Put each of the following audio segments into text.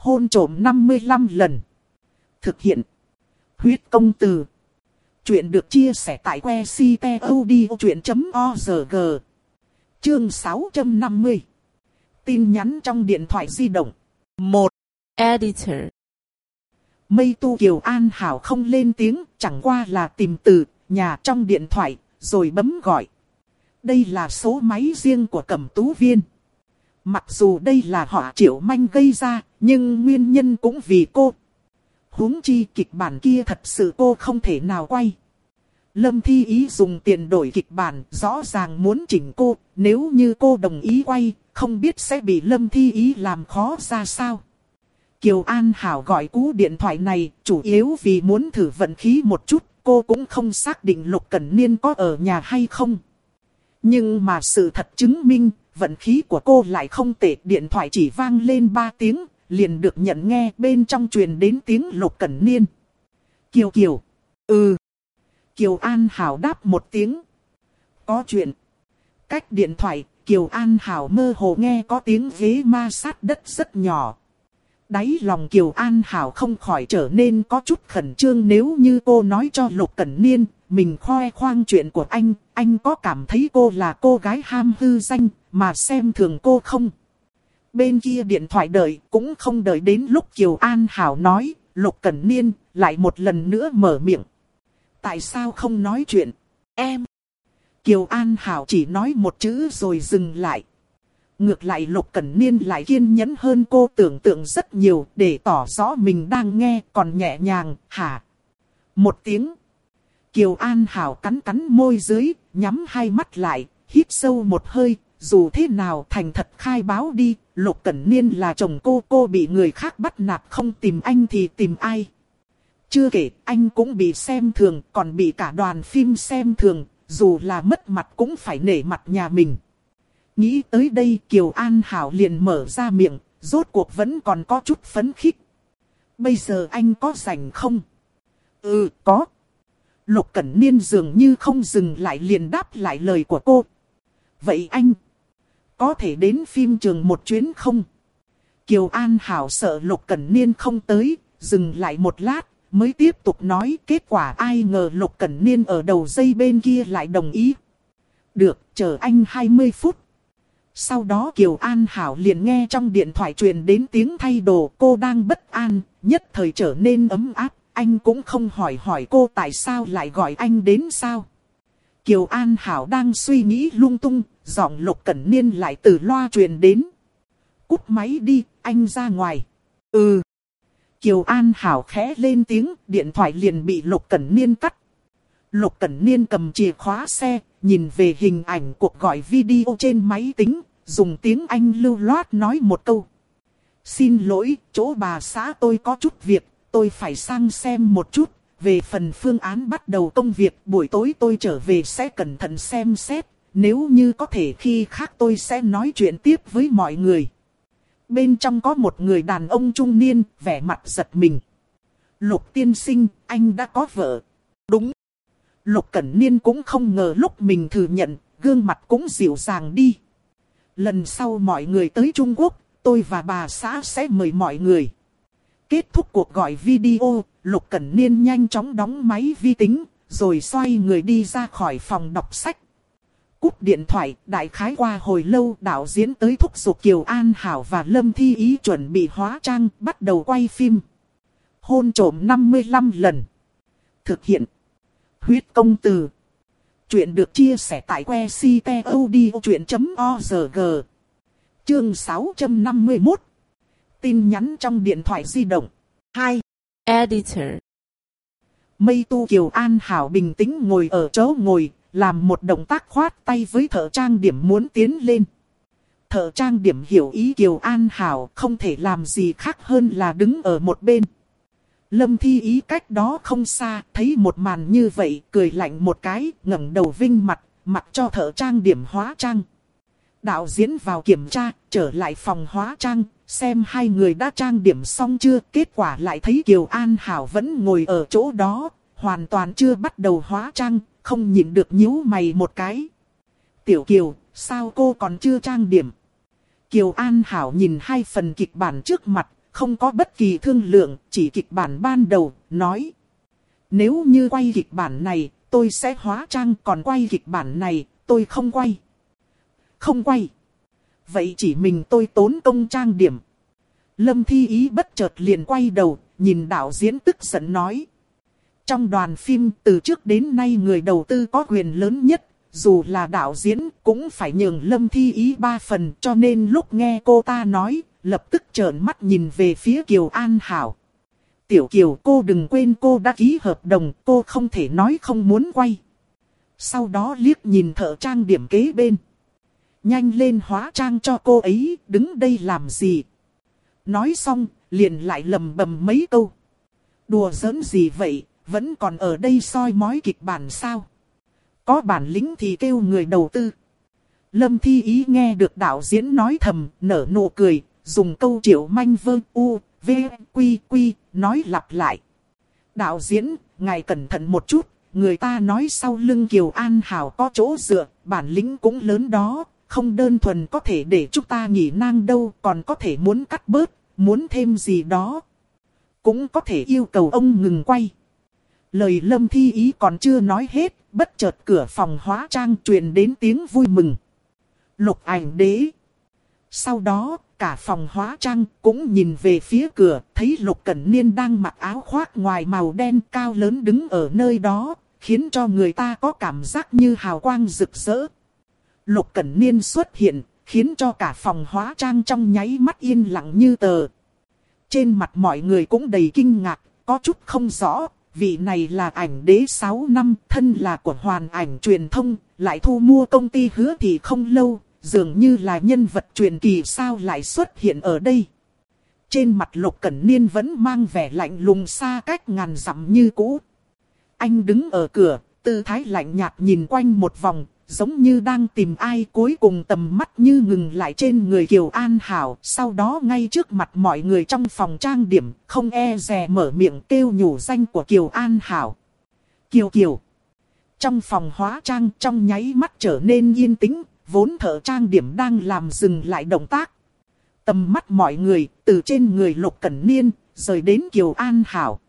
hôn trộm 55 lần. Thực hiện. Huyết công từ. Chuyện được chia sẻ tại que ctod.org. Chương 650. Tin nhắn trong điện thoại di động. 1. Editor. Mây tu Kiều An Hảo không lên tiếng, chẳng qua là tìm từ, nhà trong điện thoại, rồi bấm gọi. Đây là số máy riêng của cẩm tú viên. Mặc dù đây là họ triệu manh gây ra, nhưng nguyên nhân cũng vì cô. huống chi kịch bản kia thật sự cô không thể nào quay. Lâm Thi Ý dùng tiền đổi kịch bản, rõ ràng muốn chỉnh cô, nếu như cô đồng ý quay, không biết sẽ bị Lâm Thi Ý làm khó ra sao. Kiều An Hảo gọi cú điện thoại này, chủ yếu vì muốn thử vận khí một chút, cô cũng không xác định Lục Cẩn Niên có ở nhà hay không. Nhưng mà sự thật chứng minh, vận khí của cô lại không tệ. Điện thoại chỉ vang lên 3 tiếng, liền được nhận nghe bên trong truyền đến tiếng Lục Cẩn Niên. Kiều Kiều. Ừ. Kiều An Hảo đáp một tiếng. Có chuyện. Cách điện thoại, Kiều An Hảo mơ hồ nghe có tiếng ghế ma sát đất rất nhỏ. Đáy lòng Kiều An Hảo không khỏi trở nên có chút khẩn trương nếu như cô nói cho Lục Cẩn Niên, mình khoe khoang chuyện của anh, anh có cảm thấy cô là cô gái ham hư danh, mà xem thường cô không? Bên kia điện thoại đợi, cũng không đợi đến lúc Kiều An Hảo nói, Lục Cẩn Niên, lại một lần nữa mở miệng. Tại sao không nói chuyện? Em. Kiều An Hảo chỉ nói một chữ rồi dừng lại. Ngược lại Lục Cẩn Niên lại kiên nhẫn hơn cô tưởng tượng rất nhiều để tỏ rõ mình đang nghe còn nhẹ nhàng, hả? Một tiếng. Kiều An Hảo cắn cắn môi dưới, nhắm hai mắt lại, hít sâu một hơi, dù thế nào thành thật khai báo đi, Lục Cẩn Niên là chồng cô, cô bị người khác bắt nạt không tìm anh thì tìm ai. Chưa kể, anh cũng bị xem thường, còn bị cả đoàn phim xem thường, dù là mất mặt cũng phải nể mặt nhà mình. Nghĩ tới đây Kiều An Hảo liền mở ra miệng, rốt cuộc vẫn còn có chút phấn khích. Bây giờ anh có rảnh không? Ừ, có. Lục Cẩn Niên dường như không dừng lại liền đáp lại lời của cô. Vậy anh, có thể đến phim trường một chuyến không? Kiều An Hảo sợ Lục Cẩn Niên không tới, dừng lại một lát, mới tiếp tục nói kết quả ai ngờ Lục Cẩn Niên ở đầu dây bên kia lại đồng ý. Được, chờ anh 20 phút. Sau đó Kiều An Hảo liền nghe trong điện thoại truyền đến tiếng thay đồ cô đang bất an, nhất thời trở nên ấm áp, anh cũng không hỏi hỏi cô tại sao lại gọi anh đến sao. Kiều An Hảo đang suy nghĩ lung tung, giọng Lục Cẩn Niên lại từ loa truyền đến. Cút máy đi, anh ra ngoài. Ừ. Kiều An Hảo khẽ lên tiếng, điện thoại liền bị Lục Cẩn Niên cắt. Lục Cẩn Niên cầm chìa khóa xe, nhìn về hình ảnh cuộc gọi video trên máy tính, dùng tiếng Anh lưu loát nói một câu. Xin lỗi, chỗ bà xã tôi có chút việc, tôi phải sang xem một chút. Về phần phương án bắt đầu công việc, buổi tối tôi trở về sẽ cẩn thận xem xét. Nếu như có thể khi khác tôi sẽ nói chuyện tiếp với mọi người. Bên trong có một người đàn ông trung niên, vẻ mặt giật mình. Lục tiên sinh, anh đã có vợ. Đúng. Lục Cẩn Niên cũng không ngờ lúc mình thừa nhận, gương mặt cũng dịu dàng đi. Lần sau mọi người tới Trung Quốc, tôi và bà xã sẽ mời mọi người. Kết thúc cuộc gọi video, Lục Cẩn Niên nhanh chóng đóng máy vi tính, rồi xoay người đi ra khỏi phòng đọc sách. Cúp điện thoại, đại khái qua hồi lâu đạo diễn tới thúc giục Kiều An Hảo và Lâm Thi Ý chuẩn bị hóa trang, bắt đầu quay phim. Hôn trổm 55 lần. Thực hiện. Huyết công từ. Chuyện được chia sẻ tại que ctod.org. Chương 651. Tin nhắn trong điện thoại di động. 2. Editor. Mây tu Kiều An Hảo bình tĩnh ngồi ở chỗ ngồi, làm một động tác khoát tay với thợ trang điểm muốn tiến lên. Thợ trang điểm hiểu ý Kiều An Hảo không thể làm gì khác hơn là đứng ở một bên. Lâm Thi Ý cách đó không xa, thấy một màn như vậy, cười lạnh một cái, ngẩng đầu vinh mặt, mặt cho thợ trang điểm hóa trang. Đạo diễn vào kiểm tra, trở lại phòng hóa trang, xem hai người đã trang điểm xong chưa, kết quả lại thấy Kiều An Hảo vẫn ngồi ở chỗ đó, hoàn toàn chưa bắt đầu hóa trang, không nhìn được nhíu mày một cái. Tiểu Kiều, sao cô còn chưa trang điểm? Kiều An Hảo nhìn hai phần kịch bản trước mặt, không có bất kỳ thương lượng, chỉ kịch bản ban đầu, nói. Nếu như quay kịch bản này, tôi sẽ hóa trang, còn quay kịch bản này, tôi không quay. Không quay. Vậy chỉ mình tôi tốn công trang điểm. Lâm Thi Ý bất chợt liền quay đầu, nhìn đạo diễn tức giận nói. Trong đoàn phim từ trước đến nay người đầu tư có quyền lớn nhất, dù là đạo diễn cũng phải nhường Lâm Thi Ý ba phần cho nên lúc nghe cô ta nói, lập tức trợn mắt nhìn về phía Kiều An Hảo. Tiểu Kiều cô đừng quên cô đã ký hợp đồng, cô không thể nói không muốn quay. Sau đó liếc nhìn thợ trang điểm kế bên. Nhanh lên hóa trang cho cô ấy, đứng đây làm gì? Nói xong, liền lại lầm bầm mấy câu. Đùa giỡn gì vậy, vẫn còn ở đây soi mói kịch bản sao? Có bản lĩnh thì kêu người đầu tư. Lâm Thi Ý nghe được đạo diễn nói thầm, nở nụ cười, dùng câu triệu manh vơ u, v, quy, quy, nói lặp lại. Đạo diễn, ngài cẩn thận một chút, người ta nói sau lưng Kiều An Hảo có chỗ dựa, bản lĩnh cũng lớn đó, không đơn thuần có thể để chúng ta nghỉ nang đâu, còn có thể muốn cắt bớt, muốn thêm gì đó. Cũng có thể yêu cầu ông ngừng quay. Lời lâm thi ý còn chưa nói hết, bất chợt cửa phòng hóa trang truyền đến tiếng vui mừng. Lục ảnh đế. Sau đó, cả phòng hóa trang cũng nhìn về phía cửa, thấy Lục Cẩn Niên đang mặc áo khoác ngoài màu đen cao lớn đứng ở nơi đó, khiến cho người ta có cảm giác như hào quang rực rỡ. Lục Cẩn Niên xuất hiện, khiến cho cả phòng hóa trang trong nháy mắt yên lặng như tờ. Trên mặt mọi người cũng đầy kinh ngạc, có chút không rõ, vị này là ảnh đế 6 năm, thân là của hoàn ảnh truyền thông, lại thu mua công ty hứa thì không lâu, dường như là nhân vật truyền kỳ sao lại xuất hiện ở đây. Trên mặt Lục Cẩn Niên vẫn mang vẻ lạnh lùng xa cách ngàn dặm như cũ. Anh đứng ở cửa, tư thái lạnh nhạt nhìn quanh một vòng, giống như đang tìm ai cuối cùng tầm mắt như ngừng lại trên người Kiều An Hảo. Sau đó ngay trước mặt mọi người trong phòng trang điểm, không e dè mở miệng kêu nhủ danh của Kiều An Hảo. Kiều Kiều. Trong phòng hóa trang trong nháy mắt trở nên yên tĩnh, vốn thợ trang điểm đang làm dừng lại động tác. Tầm mắt mọi người, từ trên người Lục Cẩn Niên, rời đến Kiều An Hảo.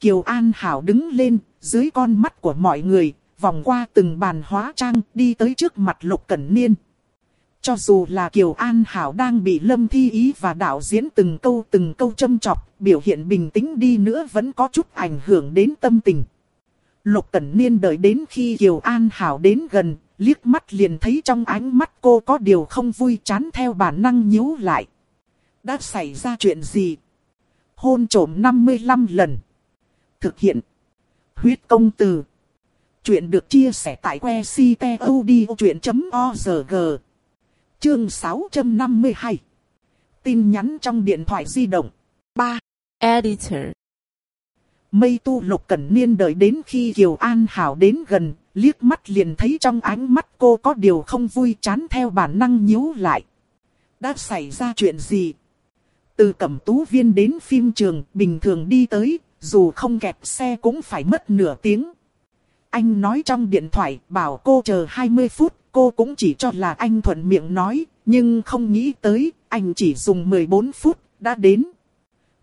Kiều An Hảo đứng lên, dưới con mắt của mọi người, vòng qua từng bàn hóa trang, đi tới trước mặt Lục Cẩn Niên. Cho dù là Kiều An Hảo đang bị Lâm Thi Ý và đạo diễn từng câu từng câu châm chọc, biểu hiện bình tĩnh đi nữa vẫn có chút ảnh hưởng đến tâm tình. Lục Cẩn Niên đợi đến khi Kiều An Hảo đến gần, liếc mắt liền thấy trong ánh mắt cô có điều không vui chán theo bản năng nhíu lại. Đã xảy ra chuyện gì? Hôn trổm 55 lần. Thực hiện. Huyết công từ. Chuyện được chia sẻ tại que ctod.org. Chương 652. Tin nhắn trong điện thoại di động. 3. Editor. Mây tu lục cẩn niên đợi đến khi Kiều An Hảo đến gần, liếc mắt liền thấy trong ánh mắt cô có điều không vui chán theo bản năng nhíu lại. Đã xảy ra chuyện gì? Từ cẩm tú viên đến phim trường, bình thường đi tới, dù không kẹp xe cũng phải mất nửa tiếng. Anh nói trong điện thoại bảo cô chờ 20 phút, cô cũng chỉ cho là anh thuận miệng nói, nhưng không nghĩ tới, anh chỉ dùng 14 phút, đã đến.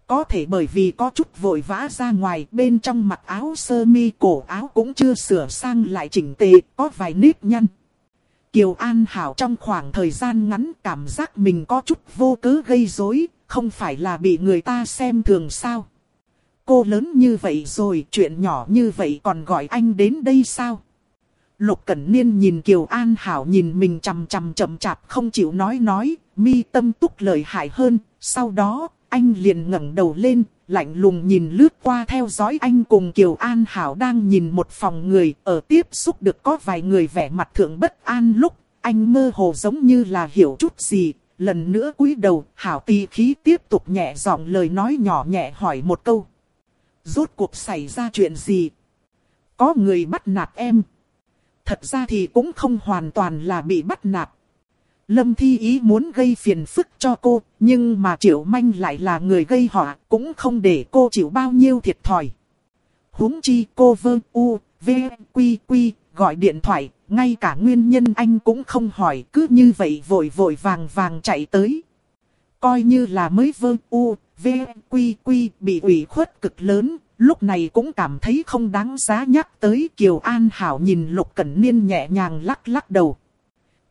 Có thể bởi vì có chút vội vã ra ngoài, bên trong mặc áo sơ mi cổ áo cũng chưa sửa sang lại chỉnh tề, có vài nếp nhăn. Kiều An Hảo trong khoảng thời gian ngắn cảm giác mình có chút vô cớ gây rối, không phải là bị người ta xem thường sao. Cô lớn như vậy rồi, chuyện nhỏ như vậy còn gọi anh đến đây sao? Lục Cẩn Niên nhìn Kiều An Hảo nhìn mình chằm chằm chậm chạp không chịu nói nói, mi tâm túc lời hại hơn, sau đó, anh liền ngẩng đầu lên, lạnh lùng nhìn lướt qua theo dõi anh cùng Kiều An Hảo đang nhìn một phòng người, ở tiếp xúc được có vài người vẻ mặt thượng bất an lúc, anh mơ hồ giống như là hiểu chút gì, lần nữa cúi đầu, Hảo tì khí tiếp tục nhẹ giọng lời nói nhỏ nhẹ hỏi một câu. Rốt cuộc xảy ra chuyện gì? Có người bắt nạt em. Thật ra thì cũng không hoàn toàn là bị bắt nạt. Lâm Thi Ý muốn gây phiền phức cho cô, nhưng mà Triệu Manh lại là người gây họa, cũng không để cô chịu bao nhiêu thiệt thòi. huống chi cô vơ u, v, quy quy, gọi điện thoại, ngay cả nguyên nhân anh cũng không hỏi, cứ như vậy vội vội vàng vàng chạy tới. Coi như là mới vơ u, V, Quy, Quy bị ủy khuất cực lớn, lúc này cũng cảm thấy không đáng giá nhắc tới Kiều An Hảo nhìn Lục Cẩn Niên nhẹ nhàng lắc lắc đầu.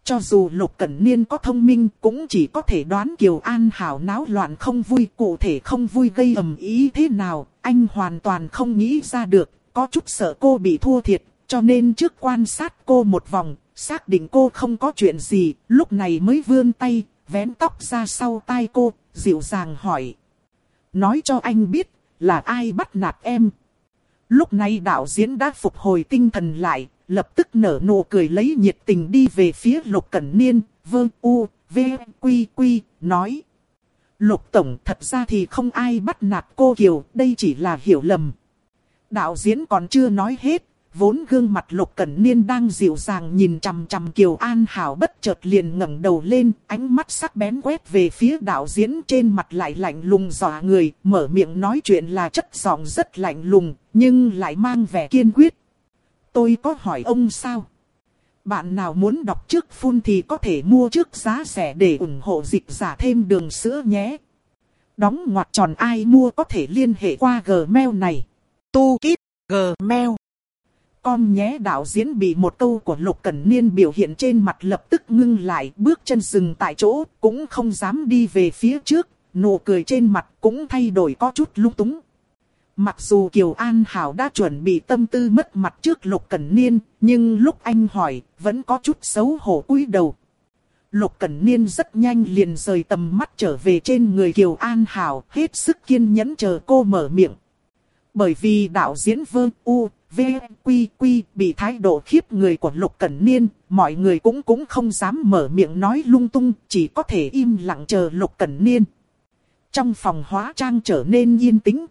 Cho dù Lục Cẩn Niên có thông minh cũng chỉ có thể đoán Kiều An Hảo náo loạn không vui cụ thể không vui gây ầm ý thế nào, anh hoàn toàn không nghĩ ra được, có chút sợ cô bị thua thiệt, cho nên trước quan sát cô một vòng, xác định cô không có chuyện gì, lúc này mới vươn tay, vén tóc ra sau tai cô, dịu dàng hỏi. Nói cho anh biết, là ai bắt nạt em? Lúc này đạo diễn đã phục hồi tinh thần lại, lập tức nở nụ cười lấy nhiệt tình đi về phía Lục Cẩn Niên, vơ u, v, quy quy, nói. Lục Tổng thật ra thì không ai bắt nạt cô Kiều, đây chỉ là hiểu lầm. Đạo diễn còn chưa nói hết, vốn gương mặt Lục Cẩn Niên đang dịu dàng nhìn chằm chằm Kiều An Hảo bất chợt liền ngẩng đầu lên, ánh mắt sắc bén quét về phía đạo diễn trên mặt lại lạnh lùng dọa người, mở miệng nói chuyện là chất giọng rất lạnh lùng, nhưng lại mang vẻ kiên quyết. Tôi có hỏi ông sao? Bạn nào muốn đọc trước phun thì có thể mua trước giá rẻ để ủng hộ dịch giả thêm đường sữa nhé. Đóng ngoặc tròn ai mua có thể liên hệ qua Gmail này. Tu Kít Gmail. Con nhé đạo diễn bị một câu của Lục Cẩn Niên biểu hiện trên mặt lập tức ngưng lại bước chân dừng tại chỗ cũng không dám đi về phía trước. Nụ cười trên mặt cũng thay đổi có chút lung túng. Mặc dù Kiều An Hảo đã chuẩn bị tâm tư mất mặt trước Lục Cẩn Niên, nhưng lúc anh hỏi, vẫn có chút xấu hổ cúi đầu. Lục Cẩn Niên rất nhanh liền rời tầm mắt trở về trên người Kiều An Hảo, hết sức kiên nhẫn chờ cô mở miệng. Bởi vì đạo diễn Vương U, V, Quy, Quy bị thái độ khiếp người của Lục Cẩn Niên, mọi người cũng cũng không dám mở miệng nói lung tung, chỉ có thể im lặng chờ Lục Cẩn Niên. Trong phòng hóa trang trở nên yên tĩnh,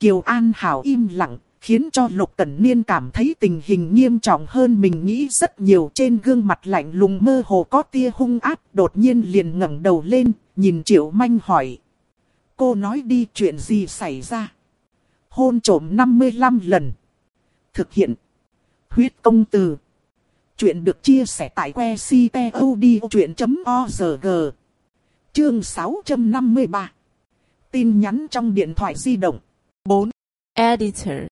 Kiều An Hảo im lặng, khiến cho Lục Cẩn Niên cảm thấy tình hình nghiêm trọng hơn mình nghĩ rất nhiều trên gương mặt lạnh lùng mơ hồ có tia hung ác, đột nhiên liền ngẩng đầu lên, nhìn Triệu Manh hỏi. Cô nói đi chuyện gì xảy ra? Hôn trộm 55 lần. Thực hiện. Huyết công từ. Chuyện được chia sẻ tại que ctod.org. Chương 653. Tin nhắn trong điện thoại di động. 4. Editor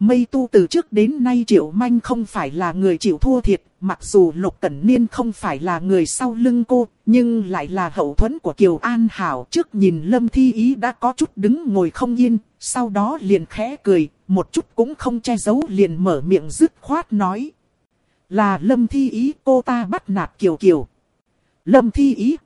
Mây tu từ trước đến nay Triệu Manh không phải là người chịu thua thiệt, mặc dù Lục Cẩn Niên không phải là người sau lưng cô, nhưng lại là hậu thuẫn của Kiều An Hảo. Trước nhìn Lâm Thi Ý đã có chút đứng ngồi không yên, sau đó liền khẽ cười, một chút cũng không che giấu liền mở miệng dứt khoát nói. Là Lâm Thi Ý cô ta bắt nạt Kiều Kiều. Lâm Thi Ý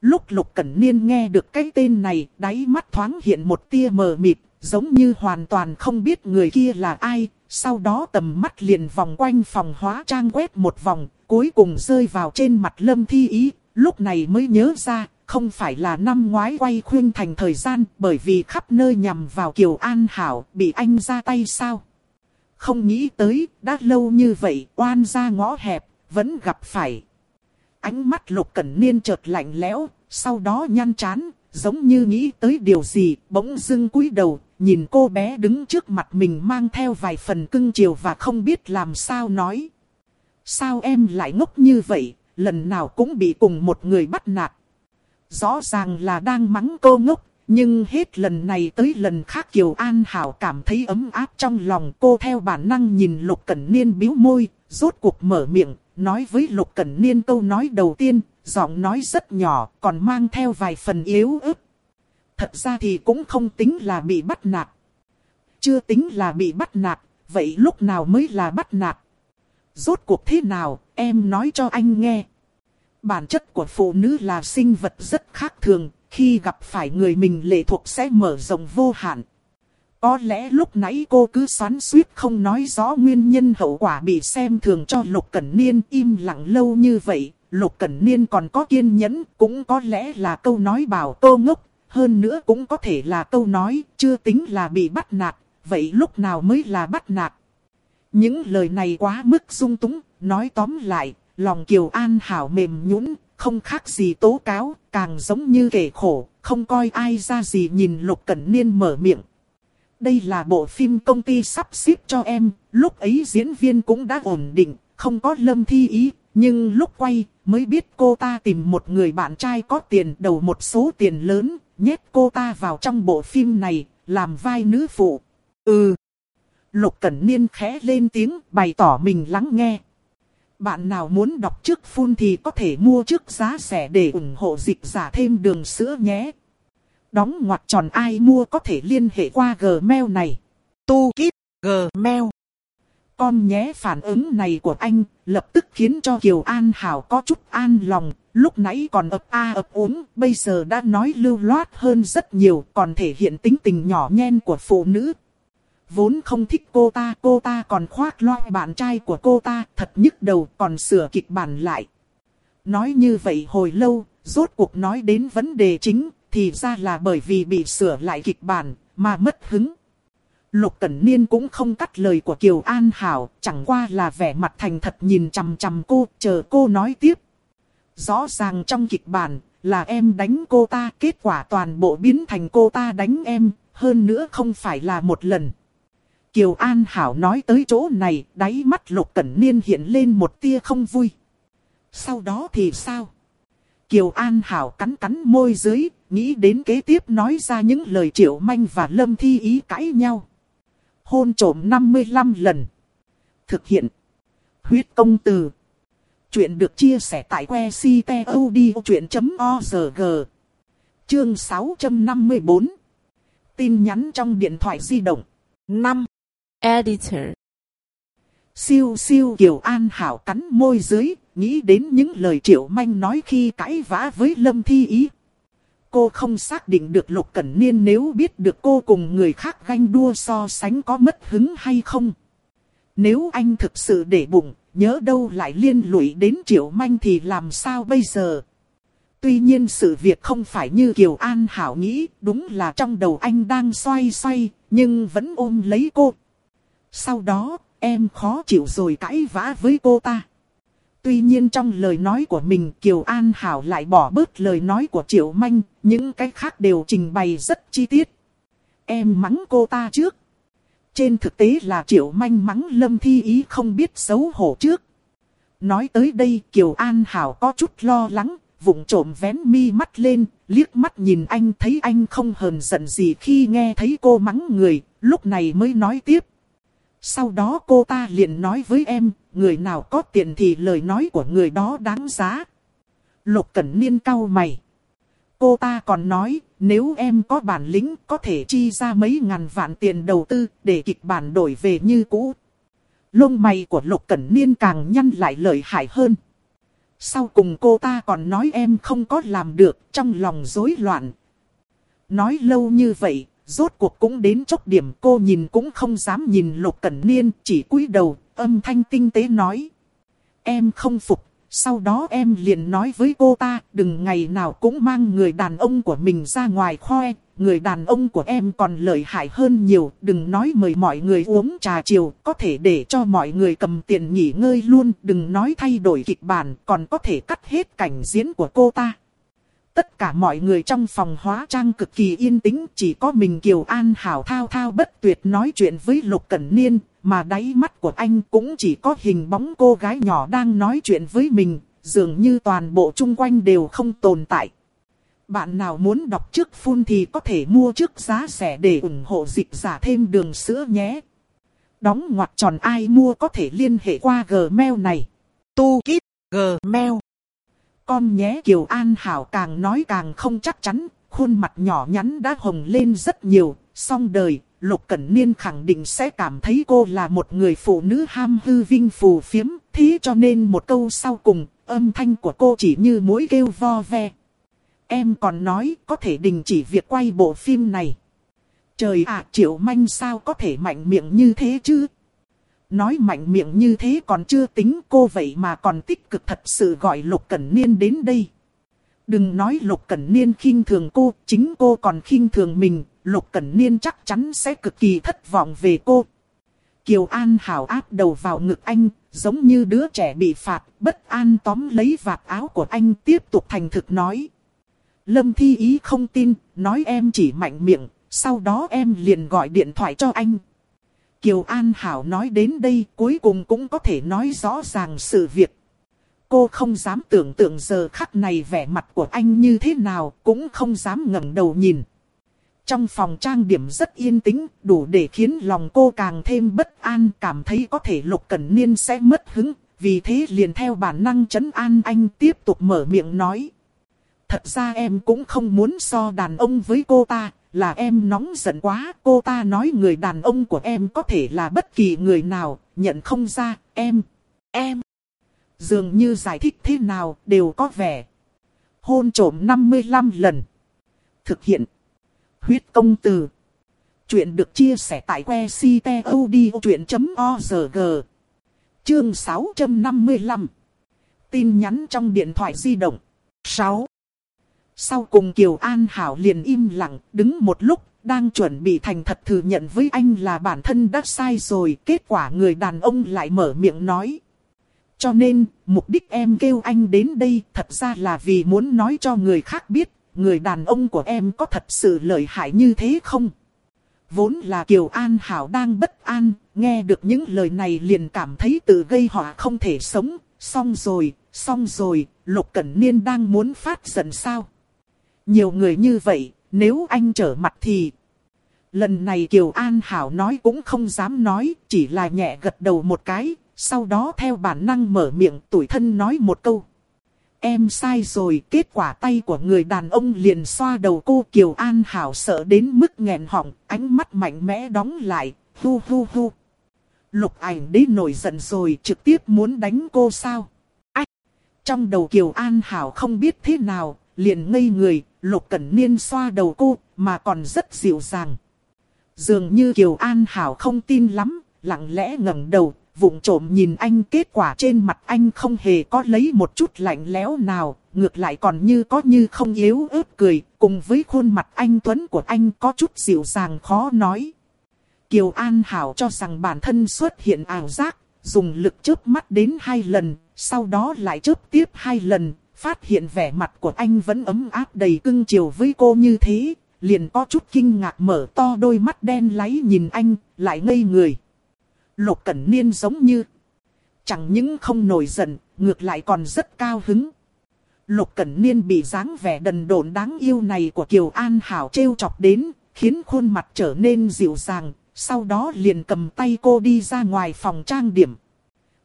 Lúc Lục Cẩn Niên nghe được cái tên này, đáy mắt thoáng hiện một tia mờ mịt, giống như hoàn toàn không biết người kia là ai. Sau đó tầm mắt liền vòng quanh phòng hóa trang quét một vòng, cuối cùng rơi vào trên mặt Lâm Thi Ý. Lúc này mới nhớ ra, không phải là năm ngoái quay khuyên thành thời gian, bởi vì khắp nơi nhằm vào Kiều An Hảo, bị anh ra tay sao? Không nghĩ tới, đã lâu như vậy, oan ra ngõ hẹp, vẫn gặp phải. Ánh mắt lục cẩn niên chợt lạnh lẽo, sau đó nhăn chán, giống như nghĩ tới điều gì, bỗng dưng cúi đầu, nhìn cô bé đứng trước mặt mình mang theo vài phần cưng chiều và không biết làm sao nói. Sao em lại ngốc như vậy, lần nào cũng bị cùng một người bắt nạt. Rõ ràng là đang mắng cô ngốc, nhưng hết lần này tới lần khác Kiều An Hảo cảm thấy ấm áp trong lòng cô theo bản năng nhìn Lục Cẩn Niên biếu môi, rốt cuộc mở miệng, nói với Lục Cẩn Niên câu nói đầu tiên, giọng nói rất nhỏ, còn mang theo vài phần yếu ớt. Thật ra thì cũng không tính là bị bắt nạt. Chưa tính là bị bắt nạt, vậy lúc nào mới là bắt nạt? Rốt cuộc thế nào, em nói cho anh nghe. Bản chất của phụ nữ là sinh vật rất khác thường, khi gặp phải người mình lệ thuộc sẽ mở rộng vô hạn. Có lẽ lúc nãy cô cứ xoắn suýt không nói rõ nguyên nhân hậu quả bị xem thường cho Lục Cẩn Niên im lặng lâu như vậy. Lục Cẩn Niên còn có kiên nhẫn, cũng có lẽ là câu nói bảo tô ngốc, hơn nữa cũng có thể là câu nói, chưa tính là bị bắt nạt, vậy lúc nào mới là bắt nạt. Những lời này quá mức sung túng, nói tóm lại, lòng Kiều An Hảo mềm nhũn không khác gì tố cáo, càng giống như kể khổ, không coi ai ra gì nhìn Lục Cẩn Niên mở miệng. Đây là bộ phim công ty sắp xếp cho em, lúc ấy diễn viên cũng đã ổn định, không có lâm thi ý, nhưng lúc quay mới biết cô ta tìm một người bạn trai có tiền đầu một số tiền lớn, nhét cô ta vào trong bộ phim này, làm vai nữ phụ. Ừ. Lục Cẩn Niên khẽ lên tiếng bày tỏ mình lắng nghe. Bạn nào muốn đọc trước phun thì có thể mua trước giá rẻ để ủng hộ dịch giả thêm đường sữa nhé. Đóng ngoặc tròn ai mua có thể liên hệ qua Gmail này. Tu Kít Gmail. Con nhé phản ứng này của anh lập tức khiến cho Kiều An Hảo có chút an lòng. Lúc nãy còn ập a ập uống, bây giờ đã nói lưu loát hơn rất nhiều, còn thể hiện tính tình nhỏ nhen của phụ nữ. Vốn không thích cô ta, cô ta còn khoác loa bạn trai của cô ta, thật nhức đầu, còn sửa kịch bản lại. Nói như vậy hồi lâu, rốt cuộc nói đến vấn đề chính, thì ra là bởi vì bị sửa lại kịch bản, mà mất hứng. Lục Cẩn Niên cũng không cắt lời của Kiều An Hảo, chẳng qua là vẻ mặt thành thật nhìn chằm chằm cô, chờ cô nói tiếp. Rõ ràng trong kịch bản, là em đánh cô ta, kết quả toàn bộ biến thành cô ta đánh em, hơn nữa không phải là một lần. Kiều An Hảo nói tới chỗ này, đáy mắt Lục Cẩn Niên hiện lên một tia không vui. Sau đó thì sao? Kiều An Hảo cắn cắn môi dưới, nghĩ đến kế tiếp nói ra những lời triệu manh và lâm thi ý cãi nhau. Hôn trổm 55 lần. Thực hiện. Huyết công từ. Chuyện được chia sẻ tại que ctod.org. Chương 654. Tin nhắn trong điện thoại di động. 5. Editor. Siêu siêu Kiều An Hảo cắn môi dưới, nghĩ đến những lời triệu manh nói khi cãi vã với Lâm Thi Ý. Cô không xác định được Lục Cẩn Niên nếu biết được cô cùng người khác ganh đua so sánh có mất hứng hay không. Nếu anh thực sự để bụng, nhớ đâu lại liên lụy đến triệu manh thì làm sao bây giờ? Tuy nhiên sự việc không phải như Kiều An Hảo nghĩ, đúng là trong đầu anh đang xoay xoay, nhưng vẫn ôm lấy cô. Sau đó, em khó chịu rồi cãi vã với cô ta. Tuy nhiên trong lời nói của mình Kiều An Hảo lại bỏ bớt lời nói của Triệu Manh, những cái khác đều trình bày rất chi tiết. Em mắng cô ta trước. Trên thực tế là Triệu Manh mắng Lâm Thi Ý không biết xấu hổ trước. Nói tới đây Kiều An Hảo có chút lo lắng, vụng trộm vén mi mắt lên, liếc mắt nhìn anh thấy anh không hờn giận gì khi nghe thấy cô mắng người, lúc này mới nói tiếp. Sau đó cô ta liền nói với em, người nào có tiền thì lời nói của người đó đáng giá. Lục Cẩn Niên cau mày. Cô ta còn nói, nếu em có bản lĩnh có thể chi ra mấy ngàn vạn tiền đầu tư để kịch bản đổi về như cũ. Lông mày của Lục Cẩn Niên càng nhăn lại lợi hại hơn. Sau cùng cô ta còn nói em không có làm được trong lòng rối loạn. Nói lâu như vậy, Rốt cuộc cũng đến chốc điểm cô nhìn cũng không dám nhìn Lục Cẩn Niên, chỉ cúi đầu, âm thanh tinh tế nói. Em không phục, sau đó em liền nói với cô ta, đừng ngày nào cũng mang người đàn ông của mình ra ngoài khoe, người đàn ông của em còn lợi hại hơn nhiều, đừng nói mời mọi người uống trà chiều, có thể để cho mọi người cầm tiền nghỉ ngơi luôn, đừng nói thay đổi kịch bản, còn có thể cắt hết cảnh diễn của cô ta. Tất cả mọi người trong phòng hóa trang cực kỳ yên tĩnh, chỉ có mình Kiều An Hảo thao thao bất tuyệt nói chuyện với Lục Cẩn Niên, mà đáy mắt của anh cũng chỉ có hình bóng cô gái nhỏ đang nói chuyện với mình, dường như toàn bộ chung quanh đều không tồn tại. Bạn nào muốn đọc trước phun thì có thể mua trước giá rẻ để ủng hộ dịch giả thêm đường sữa nhé. Đóng ngoặc tròn ai mua có thể liên hệ qua Gmail này. Tu Kít Gmail con nhé Kiều An Hảo càng nói càng không chắc chắn, khuôn mặt nhỏ nhắn đã hồng lên rất nhiều, song đời, Lục Cẩn Niên khẳng định sẽ cảm thấy cô là một người phụ nữ ham hư vinh phù phiếm, thế cho nên một câu sau cùng, âm thanh của cô chỉ như mũi kêu vo ve. Em còn nói có thể đình chỉ việc quay bộ phim này. Trời ạ triệu manh sao có thể mạnh miệng như thế chứ? Nói mạnh miệng như thế còn chưa tính cô vậy mà còn tích cực thật sự gọi Lục Cẩn Niên đến đây. Đừng nói Lục Cẩn Niên khinh thường cô, chính cô còn khinh thường mình, Lục Cẩn Niên chắc chắn sẽ cực kỳ thất vọng về cô. Kiều An Hảo áp đầu vào ngực anh, giống như đứa trẻ bị phạt, bất an tóm lấy vạt áo của anh tiếp tục thành thực nói. Lâm Thi Ý không tin, nói em chỉ mạnh miệng, sau đó em liền gọi điện thoại cho anh. Kiều An Hảo nói đến đây cuối cùng cũng có thể nói rõ ràng sự việc. cô không dám tưởng tượng giờ khắc này vẻ mặt của anh như thế nào, cũng không dám ngẩng đầu nhìn. Trong phòng trang điểm rất yên tĩnh, đủ để khiến lòng cô càng thêm bất an, cảm thấy có thể Lục Cẩn Niên sẽ mất hứng, vì thế liền theo bản năng chấn an anh tiếp tục mở miệng nói. Thật ra em cũng không muốn so đàn ông với cô ta, là em nóng giận quá. Cô ta nói người đàn ông của em có thể là bất kỳ người nào, nhận không ra, em, em. Dường như giải thích thế nào đều có vẻ. Hôn trổm 55 lần. Thực hiện. Huyết công từ. Chuyện được chia sẻ tại que ctod.org. Chương 655. Tin nhắn trong điện thoại di động. 6. Sau cùng Kiều An Hảo liền im lặng, đứng một lúc, đang chuẩn bị thành thật thừa nhận với anh là bản thân đã sai rồi. Kết quả người đàn ông lại mở miệng nói. Cho nên, mục đích em kêu anh đến đây thật ra là vì muốn nói cho người khác biết, người đàn ông của em có thật sự lợi hại như thế không? Vốn là Kiều An Hảo đang bất an, nghe được những lời này liền cảm thấy tự gây họa không thể sống, xong rồi, xong rồi, Lục Cẩn Niên đang muốn phát giận sao? Nhiều người như vậy, nếu anh trở mặt thì... Lần này Kiều An Hảo nói cũng không dám nói, chỉ là nhẹ gật đầu một cái, sau đó theo bản năng mở miệng tủi thân nói một câu. Em sai rồi, kết quả tay của người đàn ông liền xoa đầu cô Kiều An Hảo sợ đến mức nghẹn họng, ánh mắt mạnh mẽ đóng lại, hu hu hu. Lục ảnh đế nổi giận rồi trực tiếp muốn đánh cô sao? Ách! Trong đầu Kiều An Hảo không biết thế nào, liền ngây người, Lục Cẩn Niên xoa đầu cô, mà còn rất dịu dàng. Dường như Kiều An Hảo không tin lắm, lặng lẽ ngẩng đầu, vụng trộm nhìn anh kết quả trên mặt anh không hề có lấy một chút lạnh lẽo nào, ngược lại còn như có như không yếu ớt cười, cùng với khuôn mặt anh Tuấn của anh có chút dịu dàng khó nói. Kiều An Hảo cho rằng bản thân xuất hiện ảo giác, dùng lực chớp mắt đến hai lần, sau đó lại chớp tiếp hai lần, phát hiện vẻ mặt của anh vẫn ấm áp đầy cưng chiều với cô như thế, liền có chút kinh ngạc mở to đôi mắt đen láy nhìn anh, lại ngây người. Lục Cẩn Niên giống như, chẳng những không nổi giận, ngược lại còn rất cao hứng. Lục Cẩn Niên bị dáng vẻ đần độn đáng yêu này của Kiều An Hảo trêu chọc đến, khiến khuôn mặt trở nên dịu dàng, sau đó liền cầm tay cô đi ra ngoài phòng trang điểm.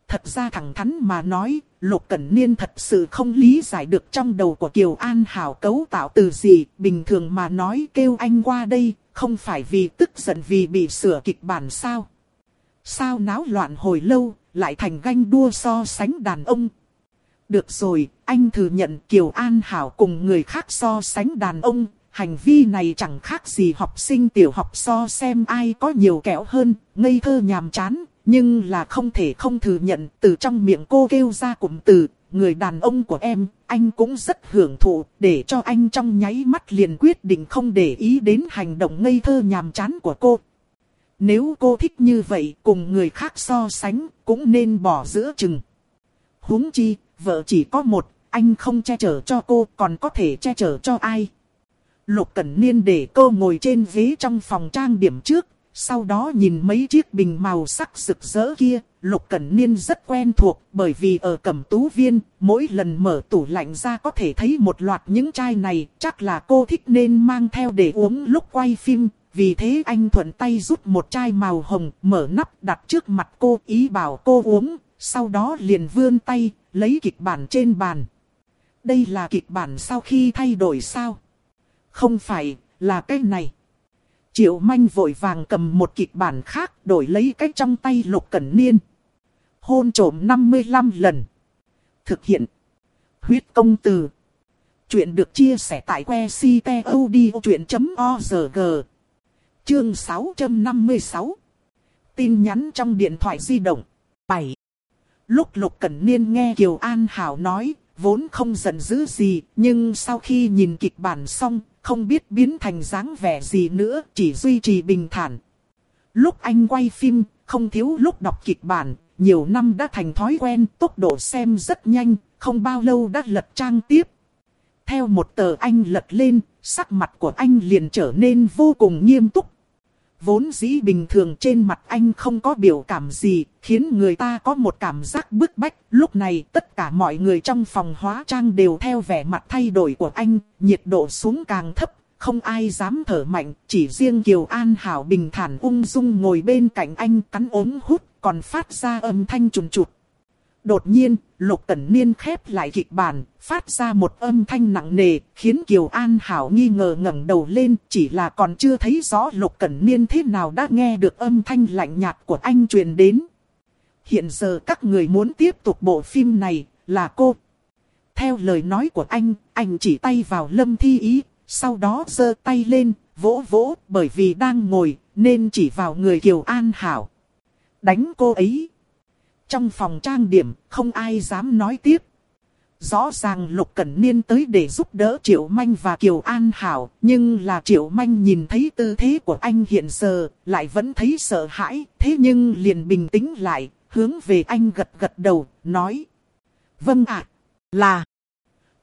Thật ra thẳng thắn mà nói, Lục Cẩn Niên thật sự không lý giải được trong đầu của Kiều An Hảo cấu tạo từ gì, bình thường mà nói kêu anh qua đây, không phải vì tức giận vì bị sửa kịch bản sao. Sao náo loạn hồi lâu, lại thành ganh đua so sánh đàn ông. Được rồi, anh thừa nhận Kiều An Hảo cùng người khác so sánh đàn ông, hành vi này chẳng khác gì học sinh tiểu học so xem ai có nhiều kẹo hơn, ngây thơ nhàm chán, nhưng là không thể không thừa nhận từ trong miệng cô kêu ra cụm từ, người đàn ông của em, anh cũng rất hưởng thụ, để cho anh trong nháy mắt liền quyết định không để ý đến hành động ngây thơ nhàm chán của cô. Nếu cô thích như vậy cùng người khác so sánh, cũng nên bỏ giữa chừng. huống chi, vợ chỉ có một, anh không che chở cho cô, còn có thể che chở cho ai. Lục Cẩn Niên để cô ngồi trên ghế trong phòng trang điểm trước, sau đó nhìn mấy chiếc bình màu sắc rực rỡ kia, Lục Cẩn Niên rất quen thuộc bởi vì ở cẩm tú viên, mỗi lần mở tủ lạnh ra có thể thấy một loạt những chai này, chắc là cô thích nên mang theo để uống lúc quay phim. Vì thế anh thuận tay rút một chai màu hồng, mở nắp đặt trước mặt cô ý bảo cô uống, sau đó liền vươn tay, lấy kịch bản trên bàn. Đây là kịch bản sau khi thay đổi sao? Không phải, là cái này. Triệu manh vội vàng cầm một kịch bản khác đổi lấy cách trong tay lục cẩn niên. Hôn trổm 55 lần. Thực hiện. Huyết công từ. Chuyện được chia sẻ tại que ctod.org. Chương 656. Tin nhắn trong điện thoại di động. 7. Lúc Lục Cẩn Niên nghe Kiều An Hảo nói, vốn không giận dữ gì, nhưng sau khi nhìn kịch bản xong, không biết biến thành dáng vẻ gì nữa, chỉ duy trì bình thản. Lúc anh quay phim, không thiếu lúc đọc kịch bản, nhiều năm đã thành thói quen, tốc độ xem rất nhanh, không bao lâu đã lật trang tiếp. Theo một tờ anh lật lên, sắc mặt của anh liền trở nên vô cùng nghiêm túc vốn dĩ bình thường trên mặt anh không có biểu cảm gì, khiến người ta có một cảm giác bức bách. Lúc này tất cả mọi người trong phòng hóa trang đều theo vẻ mặt thay đổi của anh, nhiệt độ xuống càng thấp, không ai dám thở mạnh, chỉ riêng Kiều An Hảo bình thản ung dung ngồi bên cạnh anh cắn ốm hút, còn phát ra âm thanh trùn trụt. Đột nhiên, Lục Cẩn Niên khép lại kịch bản, phát ra một âm thanh nặng nề, khiến Kiều An Hảo nghi ngờ ngẩng đầu lên, chỉ là còn chưa thấy rõ Lục Cẩn Niên thế nào đã nghe được âm thanh lạnh nhạt của anh truyền đến. Hiện giờ các người muốn tiếp tục bộ phim này, là cô. Theo lời nói của anh, anh chỉ tay vào Lâm Thi Ý, sau đó giơ tay lên, vỗ vỗ, bởi vì đang ngồi, nên chỉ vào người Kiều An Hảo. Đánh cô ấy. Trong phòng trang điểm, không ai dám nói tiếp. Rõ ràng Lục Cẩn Niên tới để giúp đỡ Triệu Manh và Kiều An Hảo, nhưng là Triệu Manh nhìn thấy tư thế của anh hiện giờ, lại vẫn thấy sợ hãi, thế nhưng liền bình tĩnh lại, hướng về anh gật gật đầu, nói. Vâng ạ, là...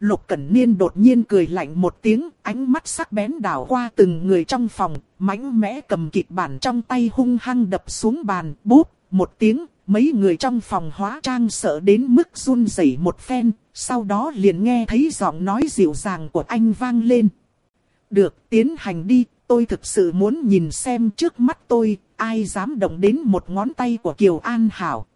Lục Cẩn Niên đột nhiên cười lạnh một tiếng, ánh mắt sắc bén đảo qua từng người trong phòng, mãnh mẽ cầm kịch bản trong tay hung hăng đập xuống bàn, bốp, một tiếng, mấy người trong phòng hóa trang sợ đến mức run rẩy một phen, sau đó liền nghe thấy giọng nói dịu dàng của anh vang lên. Được, tiến hành đi, tôi thực sự muốn nhìn xem trước mắt tôi, ai dám động đến một ngón tay của Kiều An Hảo.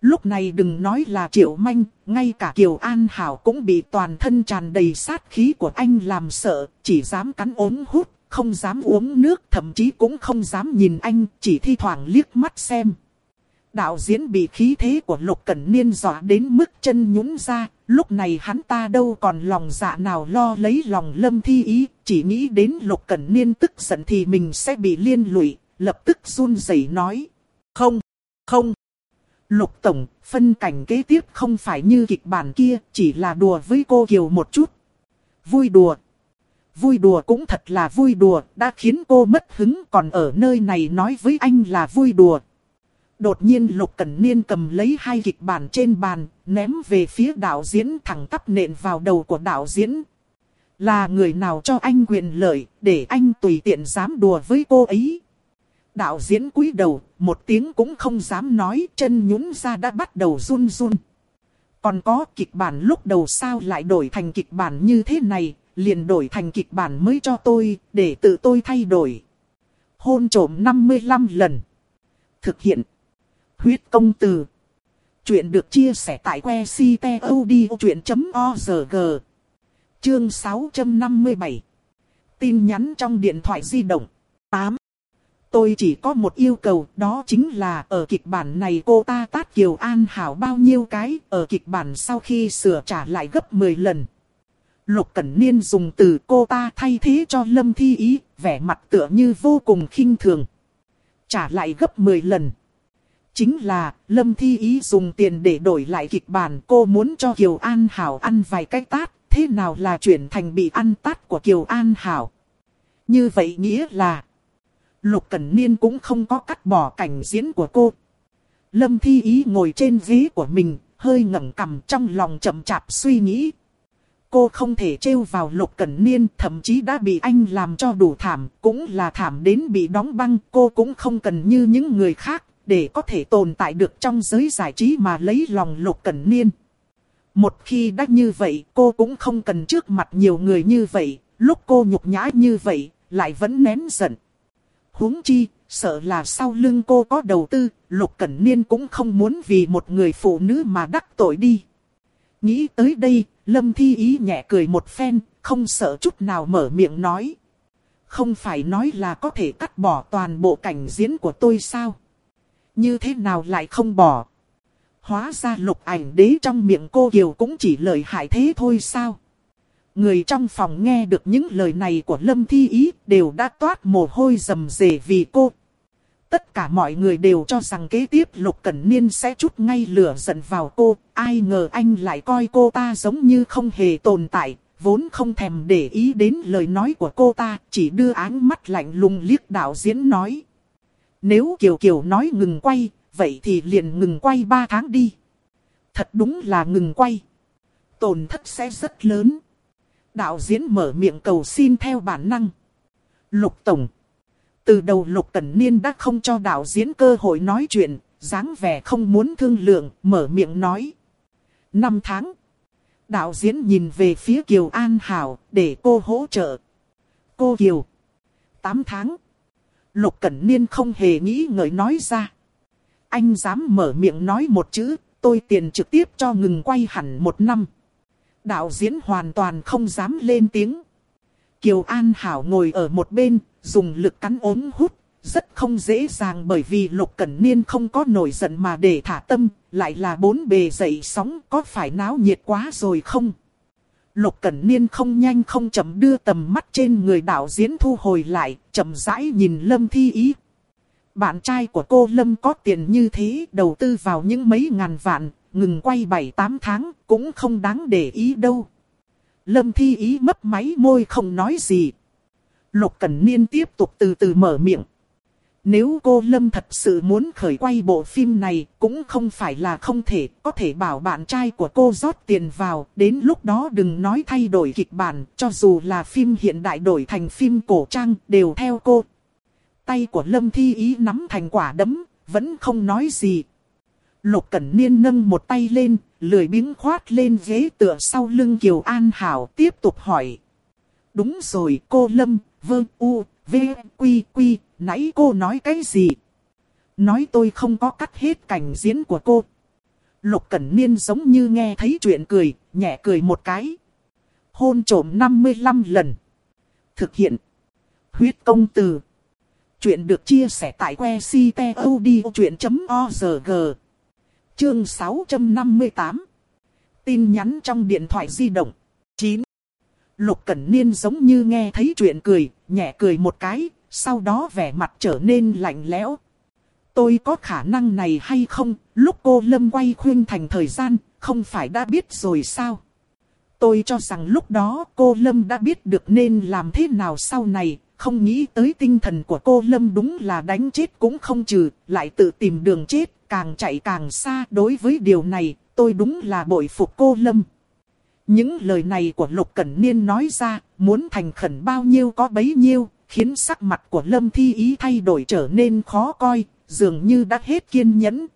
Lúc này đừng nói là Triệu Manh, ngay cả Kiều An Hảo cũng bị toàn thân tràn đầy sát khí của anh làm sợ, chỉ dám cắn ốm hút, không dám uống nước, thậm chí cũng không dám nhìn anh, chỉ thi thoảng liếc mắt xem. Đạo diễn bị khí thế của Lục Cẩn Niên dọa đến mức chân nhũn ra, lúc này hắn ta đâu còn lòng dạ nào lo lấy lòng lâm thi ý, chỉ nghĩ đến Lục Cẩn Niên tức giận thì mình sẽ bị liên lụy, lập tức run rẩy nói. Không, không. Lục Tổng, phân cảnh kế tiếp không phải như kịch bản kia, chỉ là đùa với cô Kiều một chút. Vui đùa. Vui đùa cũng thật là vui đùa, đã khiến cô mất hứng còn ở nơi này nói với anh là vui đùa. Đột nhiên Lục Cẩn Niên cầm lấy hai kịch bản trên bàn, ném về phía đạo diễn thẳng tắp nện vào đầu của đạo diễn. Là người nào cho anh quyền lợi, để anh tùy tiện dám đùa với cô ấy. Đạo diễn cúi đầu, một tiếng cũng không dám nói, chân nhún ra đã bắt đầu run run. Còn có kịch bản lúc đầu sao lại đổi thành kịch bản như thế này, liền đổi thành kịch bản mới cho tôi, để tự tôi thay đổi. Hôn trổm 55 lần. Thực hiện. Huyết công từ. Chuyện được chia sẻ tại que ctod.org. Chương 657. Tin nhắn trong điện thoại di động. 8. Tôi chỉ có một yêu cầu, đó chính là ở kịch bản này cô ta tát Kiều An Hảo bao nhiêu cái, ở kịch bản sau khi sửa trả lại gấp 10 lần. Lục Cẩn Niên dùng từ cô ta thay thế cho Lâm Thi Ý, vẻ mặt tựa như vô cùng khinh thường. Trả lại gấp 10 lần. Chính là, Lâm Thi Ý dùng tiền để đổi lại kịch bản cô muốn cho Kiều An Hảo ăn vài cái tát, thế nào là chuyển thành bị ăn tát của Kiều An Hảo. Như vậy nghĩa là, Lục Cẩn Niên cũng không có cắt bỏ cảnh diễn của cô. Lâm Thi Ý ngồi trên ghế của mình, hơi ngẩng cằm trong lòng chậm chạp suy nghĩ. Cô không thể trêu vào Lục Cẩn Niên, thậm chí đã bị anh làm cho đủ thảm, cũng là thảm đến bị đóng băng. Cô cũng không cần như những người khác, để có thể tồn tại được trong giới giải trí mà lấy lòng Lục Cẩn Niên. Một khi đã như vậy, cô cũng không cần trước mặt nhiều người như vậy, lúc cô nhục nhã như vậy, lại vẫn nén giận huống chi, sợ là sau lưng cô có đầu tư, Lục Cẩn Niên cũng không muốn vì một người phụ nữ mà đắc tội đi. Nghĩ tới đây, Lâm Thi Ý nhẹ cười một phen, không sợ chút nào mở miệng nói. Không phải nói là có thể cắt bỏ toàn bộ cảnh diễn của tôi sao? Như thế nào lại không bỏ? Hóa ra lục ảnh đế trong miệng cô Kiều cũng chỉ lời hại thế thôi sao? Người trong phòng nghe được những lời này của Lâm Thi Ý đều đã toát mồ hôi rầm rề vì cô. Tất cả mọi người đều cho rằng kế tiếp Lục Cẩn Niên sẽ chút ngay lửa giận vào cô. Ai ngờ anh lại coi cô ta giống như không hề tồn tại, vốn không thèm để ý đến lời nói của cô ta, chỉ đưa áng mắt lạnh lùng liếc đạo diễn nói. Nếu Kiều Kiều nói ngừng quay, vậy thì liền ngừng quay 3 tháng đi. Thật đúng là ngừng quay. Tổn thất sẽ rất lớn. Đạo diễn mở miệng cầu xin theo bản năng. Lục Tổng. Từ đầu Lục Cẩn Niên đã không cho đạo diễn cơ hội nói chuyện, dáng vẻ không muốn thương lượng, mở miệng nói. Năm tháng. Đạo diễn nhìn về phía Kiều An Hảo, để cô hỗ trợ. Cô Kiều. Tám tháng. Lục Cẩn Niên không hề nghĩ ngợi nói ra. Anh dám mở miệng nói một chữ, tôi tiền trực tiếp cho ngừng quay hẳn một năm. Đạo diễn hoàn toàn không dám lên tiếng. Kiều An Hảo ngồi ở một bên, dùng lực cắn ốm hút, rất không dễ dàng bởi vì Lục Cẩn Niên không có nổi giận mà để thả tâm, lại là bốn bề dậy sóng có phải náo nhiệt quá rồi không? Lục Cẩn Niên không nhanh không chậm đưa tầm mắt trên người đạo diễn thu hồi lại, chậm rãi nhìn Lâm Thi Ý. Bạn trai của cô Lâm có tiền như thế, đầu tư vào những mấy ngàn vạn, ngừng quay 7-8 tháng, cũng không đáng để ý đâu. Lâm Thi Ý mấp máy môi không nói gì. Lục Cẩn Niên tiếp tục từ từ mở miệng. Nếu cô Lâm thật sự muốn khởi quay bộ phim này, cũng không phải là không thể, có thể bảo bạn trai của cô rót tiền vào, đến lúc đó đừng nói thay đổi kịch bản, cho dù là phim hiện đại đổi thành phim cổ trang, đều theo cô. Tay của Lâm Thi Ý nắm thành quả đấm, vẫn không nói gì. Lục Cẩn Niên nâng một tay lên, lười biếng khoát lên ghế tựa sau lưng Kiều An Hảo tiếp tục hỏi. Đúng rồi cô Lâm, vương u, v, quy quy, nãy cô nói cái gì? Nói tôi không có cắt hết cảnh diễn của cô. Lục Cẩn Niên giống như nghe thấy chuyện cười, nhẹ cười một cái. Hôn trổm 55 lần. Thực hiện. Huyết công từ. Chuyện được chia sẻ tại que ctod.org. Chương 658. Tin nhắn trong điện thoại di động. 9. Lục Cẩn Niên giống như nghe thấy chuyện cười, nhẹ cười một cái, sau đó vẻ mặt trở nên lạnh lẽo. Tôi có khả năng này hay không, lúc cô Lâm quay khuyên thành thời gian, không phải đã biết rồi sao? Tôi cho rằng lúc đó cô Lâm đã biết được nên làm thế nào sau này, không nghĩ tới tinh thần của cô Lâm đúng là đánh chết cũng không trừ, lại tự tìm đường chết, càng chạy càng xa. Đối với điều này, tôi đúng là bội phục cô Lâm. Những lời này của Lục Cẩn Niên nói ra, muốn thành khẩn bao nhiêu có bấy nhiêu, khiến sắc mặt của Lâm Thi Ý thay đổi trở nên khó coi, dường như đã hết kiên nhẫn.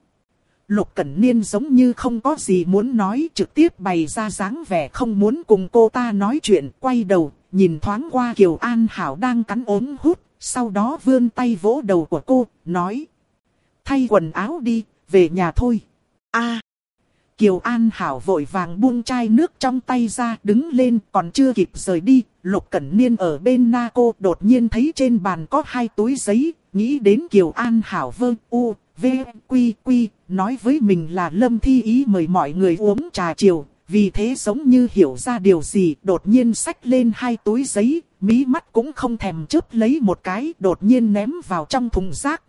Lục Cẩn Niên giống như không có gì muốn nói trực tiếp bày ra dáng vẻ không muốn cùng cô ta nói chuyện, quay đầu, nhìn thoáng qua Kiều An Hảo đang cắn ốm hút, sau đó vươn tay vỗ đầu của cô, nói. Thay quần áo đi, về nhà thôi. a Kiều An Hảo vội vàng buông chai nước trong tay ra đứng lên còn chưa kịp rời đi. Lục Cẩn Niên ở bên na cô đột nhiên thấy trên bàn có hai túi giấy. Nghĩ đến Kiều An Hảo vơ u, v, quy quy, nói với mình là Lâm Thi Ý mời mọi người uống trà chiều. Vì thế giống như hiểu ra điều gì đột nhiên xách lên hai túi giấy, mí mắt cũng không thèm chớp lấy một cái đột nhiên ném vào trong thùng rác.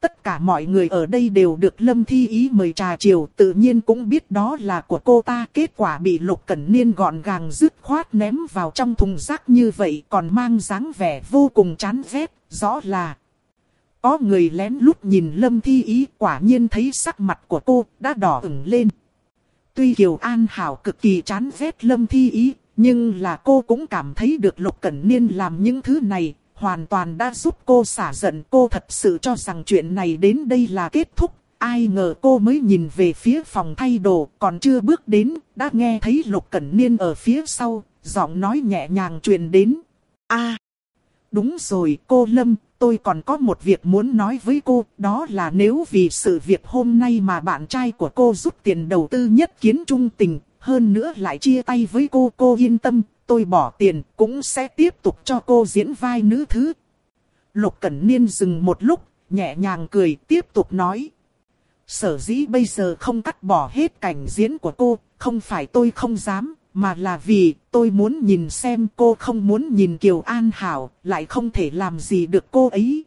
Tất cả mọi người ở đây đều được Lâm Thi Ý mời trà chiều tự nhiên cũng biết đó là của cô ta. Kết quả bị Lục Cẩn Niên gọn gàng dứt khoát ném vào trong thùng rác như vậy còn mang dáng vẻ vô cùng chán ghét, rõ là... Có người lén lút nhìn Lâm Thi Ý quả nhiên thấy sắc mặt của cô đã đỏ ửng lên. Tuy Kiều An Hảo cực kỳ chán ghét Lâm Thi Ý, nhưng là cô cũng cảm thấy được Lục Cẩn Niên làm những thứ này, hoàn toàn đã giúp cô xả giận. Cô thật sự cho rằng chuyện này đến đây là kết thúc. Ai ngờ cô mới nhìn về phía phòng thay đồ, còn chưa bước đến, đã nghe thấy Lục Cẩn Niên ở phía sau, giọng nói nhẹ nhàng truyền đến. a đúng rồi cô Lâm, tôi còn có một việc muốn nói với cô, đó là nếu vì sự việc hôm nay mà bạn trai của cô rút tiền đầu tư nhất kiến trung tình, hơn nữa lại chia tay với cô, cô yên tâm, tôi bỏ tiền cũng sẽ tiếp tục cho cô diễn vai nữ thứ. Lục Cẩn Niên dừng một lúc, nhẹ nhàng cười tiếp tục nói. Sở dĩ bây giờ không cắt bỏ hết cảnh diễn của cô, không phải tôi không dám, mà là vì tôi muốn nhìn xem cô không muốn nhìn Kiều An Hảo, lại không thể làm gì được cô ấy.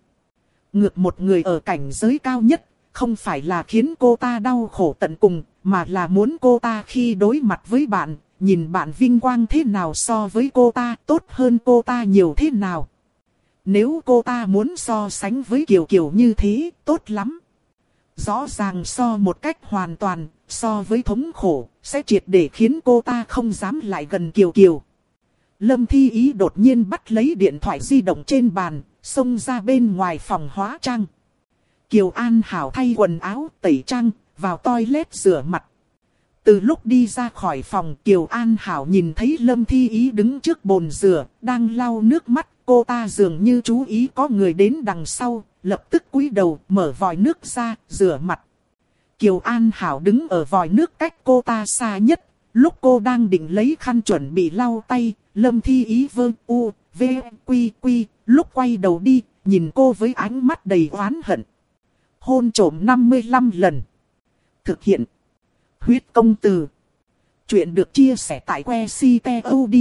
Ngược một người ở cảnh giới cao nhất, không phải là khiến cô ta đau khổ tận cùng, mà là muốn cô ta khi đối mặt với bạn, nhìn bạn vinh quang thế nào so với cô ta, tốt hơn cô ta nhiều thế nào. Nếu cô ta muốn so sánh với Kiều Kiều như thế, tốt lắm. Rõ ràng so một cách hoàn toàn, so với thống khổ, sẽ triệt để khiến cô ta không dám lại gần Kiều Kiều. Lâm Thi Ý đột nhiên bắt lấy điện thoại di động trên bàn, xông ra bên ngoài phòng hóa trang. Kiều An Hảo thay quần áo, tẩy trang, vào toilet rửa mặt. Từ lúc đi ra khỏi phòng Kiều An Hảo nhìn thấy Lâm Thi Ý đứng trước bồn rửa, đang lau nước mắt. Cô ta dường như chú ý có người đến đằng sau, lập tức cúi đầu mở vòi nước ra, rửa mặt. Kiều An Hảo đứng ở vòi nước cách cô ta xa nhất. Lúc cô đang định lấy khăn chuẩn bị lau tay, Lâm Thi Ý vơ u, v, quy quy, lúc quay đầu đi, nhìn cô với ánh mắt đầy oán hận. Hôn trổm 55 lần. Thực hiện. Huyết công từ. Chuyện được chia sẻ tại que ctod.org.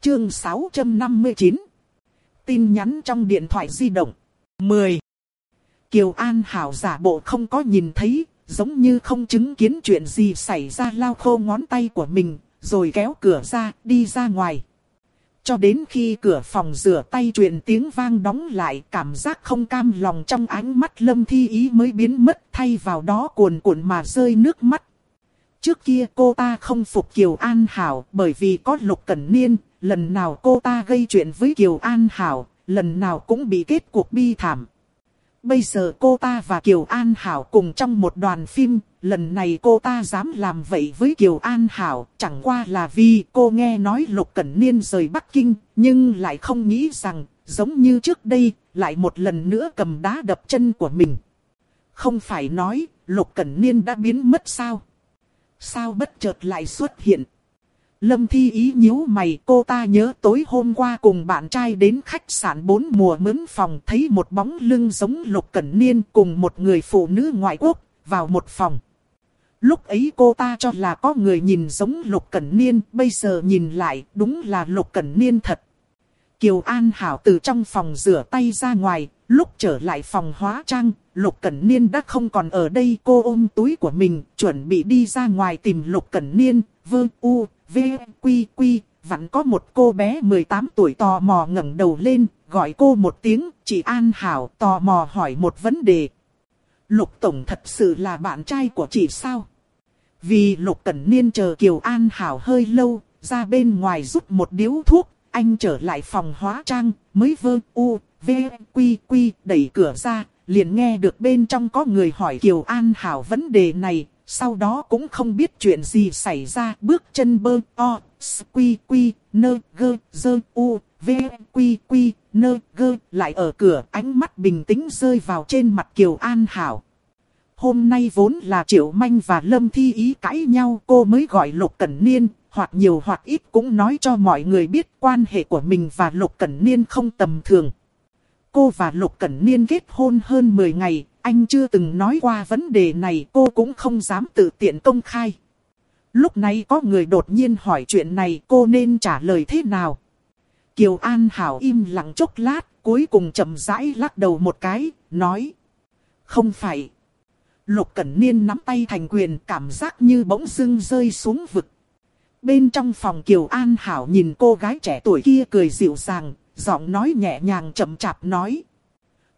Chương 659. Tin nhắn trong điện thoại di động. 10. Kiều An Hảo giả bộ không có nhìn thấy, giống như không chứng kiến chuyện gì xảy ra lao khô ngón tay của mình, rồi kéo cửa ra, đi ra ngoài. Cho đến khi cửa phòng rửa tay truyền tiếng vang đóng lại, cảm giác không cam lòng trong ánh mắt lâm thi ý mới biến mất thay vào đó cuồn cuộn mà rơi nước mắt. Trước kia cô ta không phục Kiều An Hảo bởi vì có lục cẩn niên, lần nào cô ta gây chuyện với Kiều An Hảo, lần nào cũng bị kết cuộc bi thảm. Bây giờ cô ta và Kiều An Hảo cùng trong một đoàn phim, lần này cô ta dám làm vậy với Kiều An Hảo, chẳng qua là vì cô nghe nói Lục Cẩn Niên rời Bắc Kinh, nhưng lại không nghĩ rằng, giống như trước đây, lại một lần nữa cầm đá đập chân của mình. Không phải nói, Lục Cẩn Niên đã biến mất sao? Sao bất chợt lại xuất hiện? Lâm Thi Ý nhíu mày cô ta nhớ tối hôm qua cùng bạn trai đến khách sạn bốn mùa mướn phòng thấy một bóng lưng giống Lục Cẩn Niên cùng một người phụ nữ ngoại quốc vào một phòng. Lúc ấy cô ta cho là có người nhìn giống Lục Cẩn Niên, bây giờ nhìn lại đúng là Lục Cẩn Niên thật. Kiều An Hảo từ trong phòng rửa tay ra ngoài, lúc trở lại phòng hóa trang, Lục Cẩn Niên đã không còn ở đây. Cô ôm túi của mình, chuẩn bị đi ra ngoài tìm Lục Cẩn Niên, vơ u, v, quy quy, vẫn có một cô bé 18 tuổi tò mò ngẩng đầu lên, gọi cô một tiếng, chị An Hảo tò mò hỏi một vấn đề. Lục Tổng thật sự là bạn trai của chị sao? Vì Lục Cẩn Niên chờ Kiều An Hảo hơi lâu, ra bên ngoài rút một điếu thuốc, anh trở lại phòng hóa trang, mới vơ u, v, quy quy, đẩy cửa ra, liền nghe được bên trong có người hỏi Kiều An Hảo vấn đề này, sau đó cũng không biết chuyện gì xảy ra, bước chân bơ, o, quy quy, nơ, gơ, dơ, u, v, quy quy, nơ, gơ, lại ở cửa, ánh mắt bình tĩnh rơi vào trên mặt Kiều An Hảo. Hôm nay vốn là Triệu Manh và Lâm Thi Ý cãi nhau cô mới gọi Lục Cẩn Niên, hoặc nhiều hoặc ít cũng nói cho mọi người biết quan hệ của mình và Lục Cẩn Niên không tầm thường. Cô và Lục Cẩn Niên kết hôn hơn 10 ngày, anh chưa từng nói qua vấn đề này cô cũng không dám tự tiện công khai. Lúc này có người đột nhiên hỏi chuyện này cô nên trả lời thế nào? Kiều An Hảo im lặng chốc lát, cuối cùng chậm rãi lắc đầu một cái, nói. Không phải. Lục Cẩn Niên nắm tay thành quyền cảm giác như bỗng dưng rơi xuống vực. Bên trong phòng Kiều An Hảo nhìn cô gái trẻ tuổi kia cười dịu dàng, giọng nói nhẹ nhàng chậm chạp nói.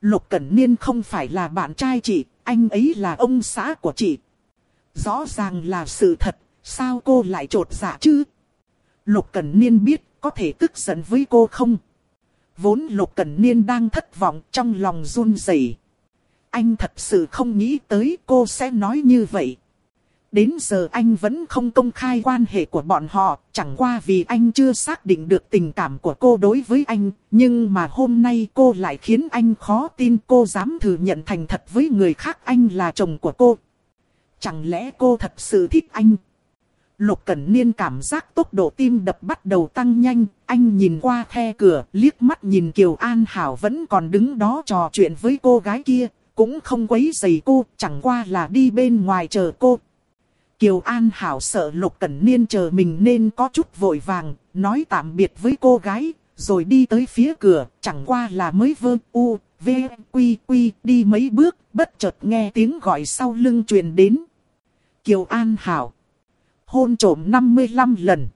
Lục Cẩn Niên không phải là bạn trai chị, anh ấy là ông xã của chị. Rõ ràng là sự thật, sao cô lại trột dạ chứ? Lục Cẩn Niên biết có thể tức giận với cô không? Vốn Lục Cẩn Niên đang thất vọng trong lòng run rẩy. Anh thật sự không nghĩ tới cô sẽ nói như vậy. Đến giờ anh vẫn không công khai quan hệ của bọn họ, chẳng qua vì anh chưa xác định được tình cảm của cô đối với anh, nhưng mà hôm nay cô lại khiến anh khó tin cô dám thừa nhận thành thật với người khác anh là chồng của cô. Chẳng lẽ cô thật sự thích anh? Lục Cẩn Niên cảm giác tốc độ tim đập bắt đầu tăng nhanh, anh nhìn qua khe cửa, liếc mắt nhìn Kiều An Hảo vẫn còn đứng đó trò chuyện với cô gái kia, cũng không quấy giày cô, chẳng qua là đi bên ngoài chờ cô, Kiều An Hảo sợ Lục Cẩn Niên chờ mình nên có chút vội vàng, nói tạm biệt với cô gái, rồi đi tới phía cửa, chẳng qua là mới vơ u, v, quy quy, đi mấy bước, bất chợt nghe tiếng gọi sau lưng truyền đến. Kiều An Hảo. Hôn trổm 55 lần.